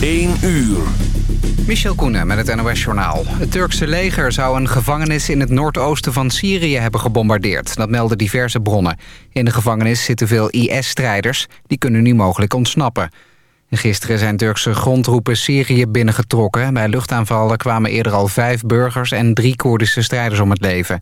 1 uur. Michel Koenen met het NOS-journaal. Het Turkse leger zou een gevangenis in het noordoosten van Syrië hebben gebombardeerd. Dat melden diverse bronnen. In de gevangenis zitten veel IS-strijders. Die kunnen nu mogelijk ontsnappen. Gisteren zijn Turkse grondroepen Syrië binnengetrokken. Bij luchtaanvallen kwamen eerder al vijf burgers en drie Koerdische strijders om het leven.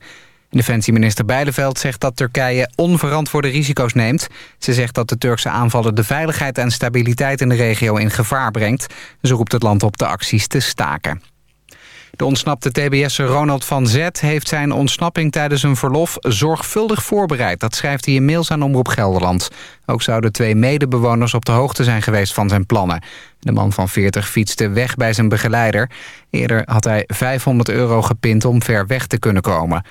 Defensieminister Bijleveld zegt dat Turkije onverantwoorde risico's neemt. Ze zegt dat de Turkse aanvallen de veiligheid en stabiliteit in de regio in gevaar brengt. Ze roept het land op de acties te staken. De ontsnapte TBS'er Ronald van Zet heeft zijn ontsnapping tijdens een verlof zorgvuldig voorbereid. Dat schrijft hij in mails aan Omroep Gelderland. Ook zouden twee medebewoners op de hoogte zijn geweest van zijn plannen. De man van 40 fietste weg bij zijn begeleider. Eerder had hij 500 euro gepind om ver weg te kunnen komen.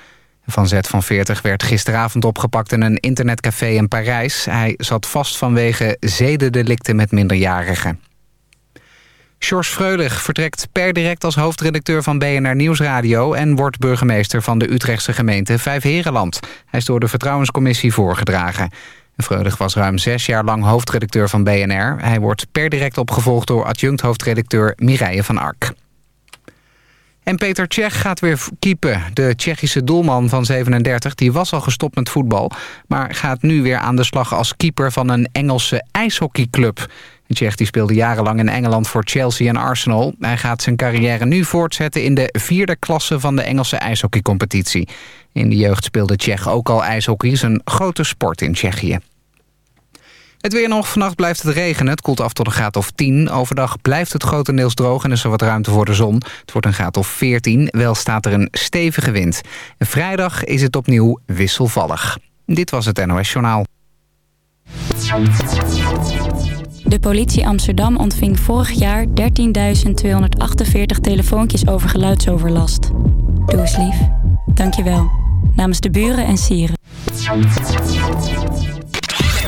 Van Z van 40 werd gisteravond opgepakt in een internetcafé in Parijs. Hij zat vast vanwege zedendelicten met minderjarigen. George Freulich vertrekt per direct als hoofdredacteur van BNR Nieuwsradio... en wordt burgemeester van de Utrechtse gemeente Vijfherenland. Hij is door de Vertrouwenscommissie voorgedragen. Freulich was ruim zes jaar lang hoofdredacteur van BNR. Hij wordt per direct opgevolgd door adjunct-hoofdredacteur Mireille van Ark. En Peter Cech gaat weer keepen. De Tsjechische doelman van 37 die was al gestopt met voetbal... maar gaat nu weer aan de slag als keeper van een Engelse ijshockeyclub. Tsjech die speelde jarenlang in Engeland voor Chelsea en Arsenal. Hij gaat zijn carrière nu voortzetten in de vierde klasse van de Engelse ijshockeycompetitie. In de jeugd speelde Tsjech ook al ijshockey, is een grote sport in Tsjechië. Het weer nog. Vannacht blijft het regenen. Het koelt af tot een graad of 10. Overdag blijft het grotendeels droog en is er wat ruimte voor de zon. Het wordt een graad of 14. Wel staat er een stevige wind. Vrijdag is het opnieuw wisselvallig. Dit was het NOS Journaal. De politie Amsterdam ontving vorig jaar 13.248 telefoontjes over geluidsoverlast. Doe eens lief. Dank je wel. Namens de buren en sieren.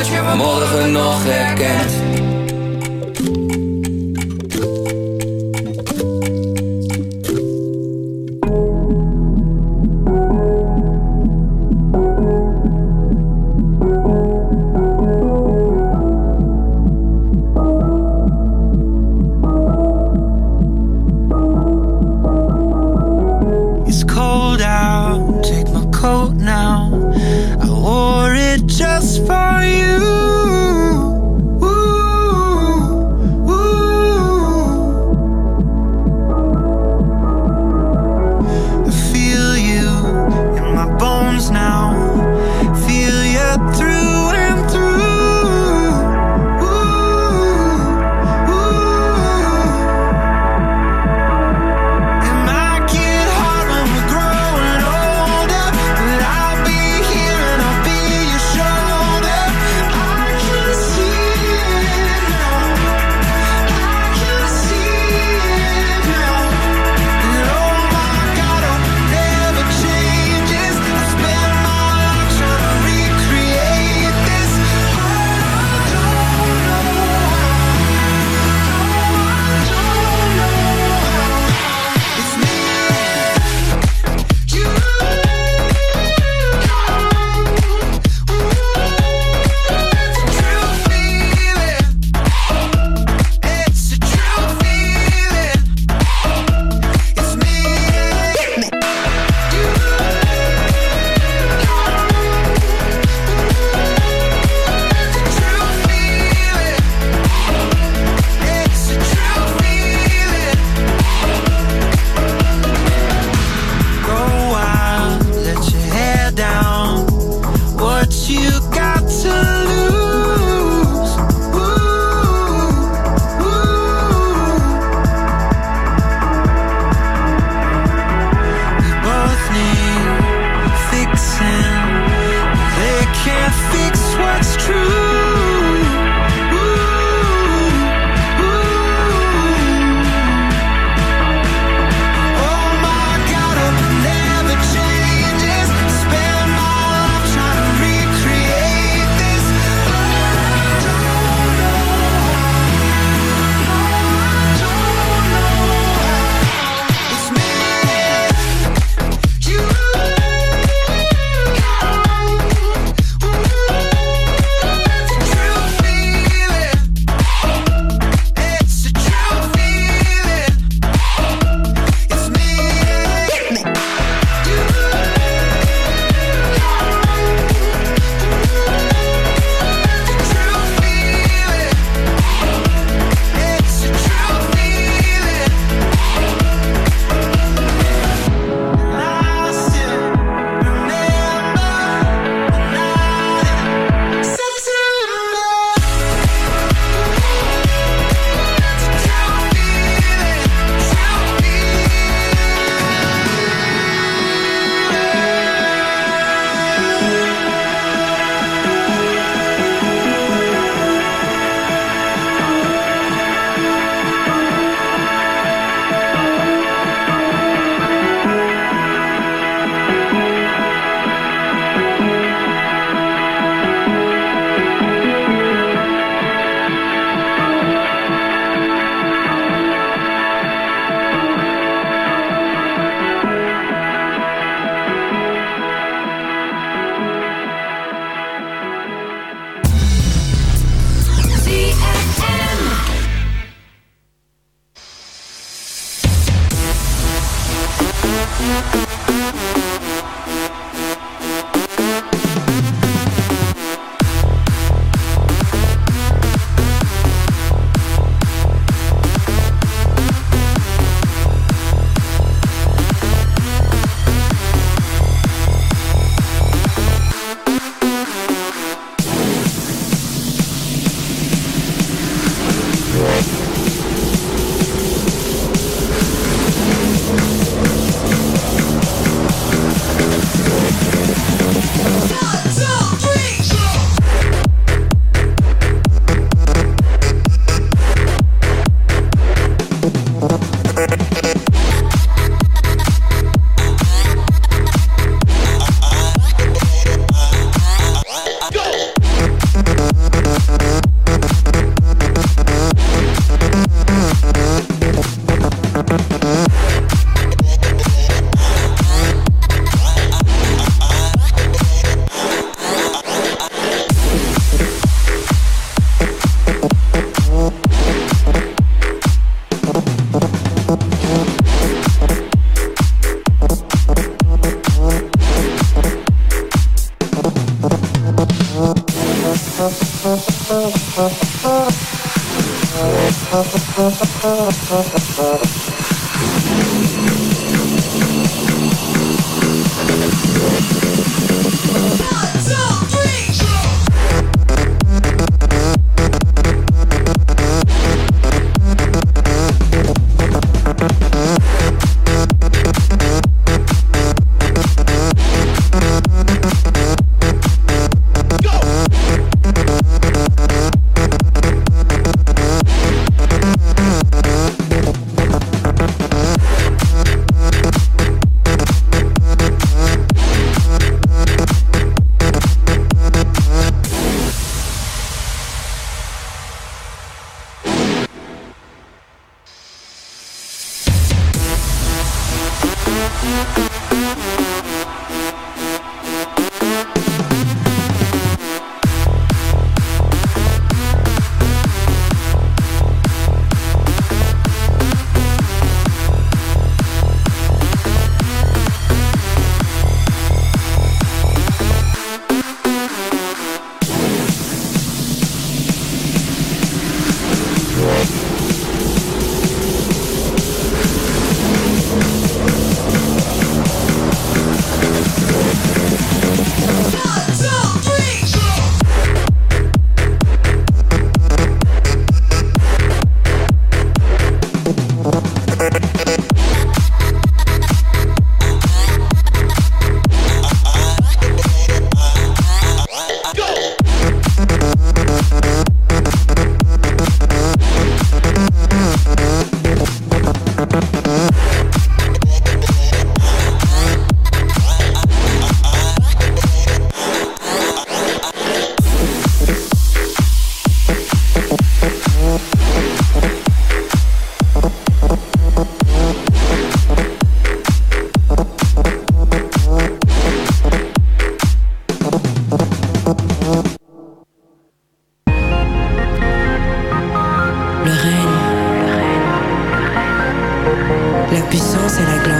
dat je me morgen nog herkent. Le règne, la puissance et la gloire.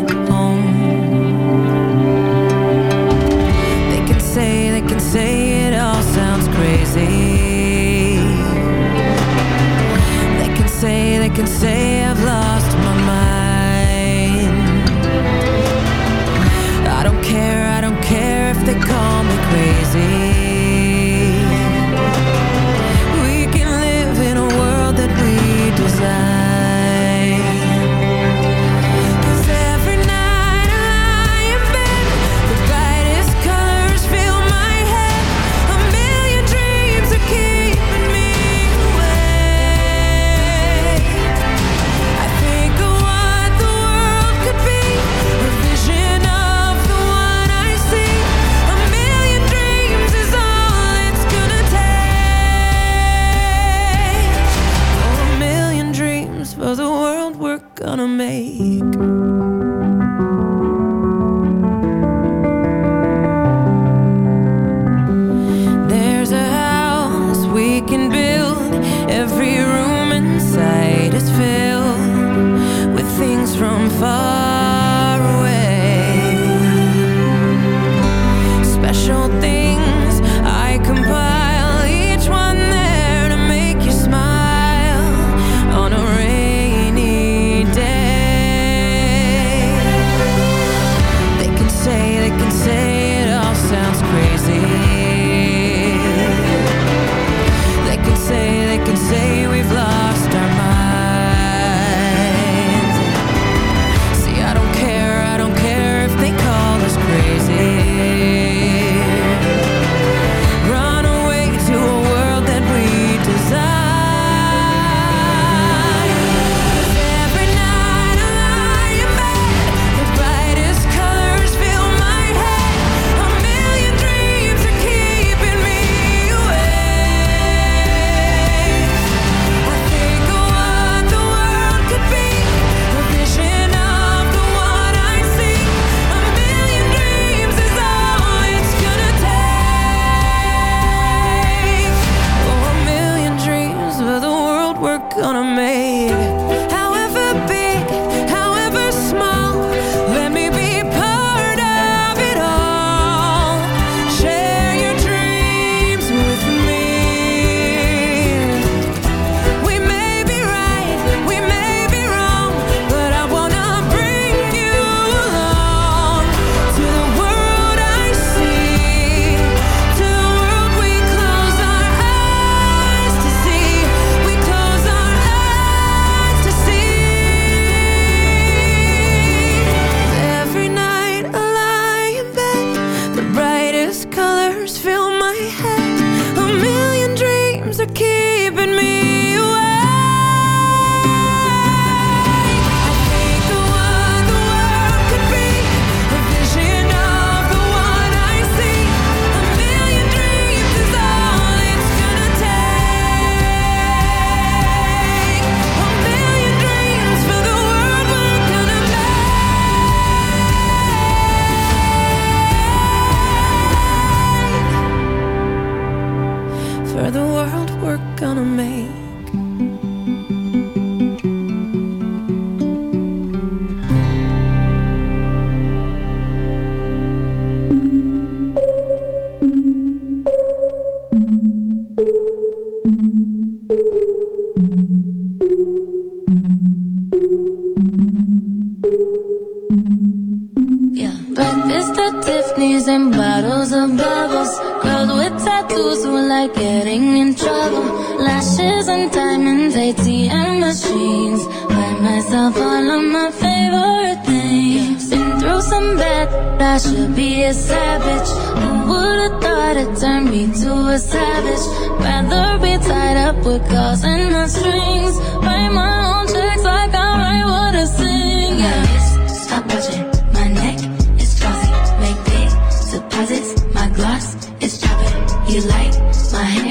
these jeans. Buy myself all of my favorite things. Been through some bad, I should be a savage. Who would've thought it turned me to a savage? Rather be tied up with calls and the strings. Write my own checks like I write what I sing. Yeah. My wrist, stop watching. My neck is glossy. Make big deposits. My gloss is chopping. You like my hair?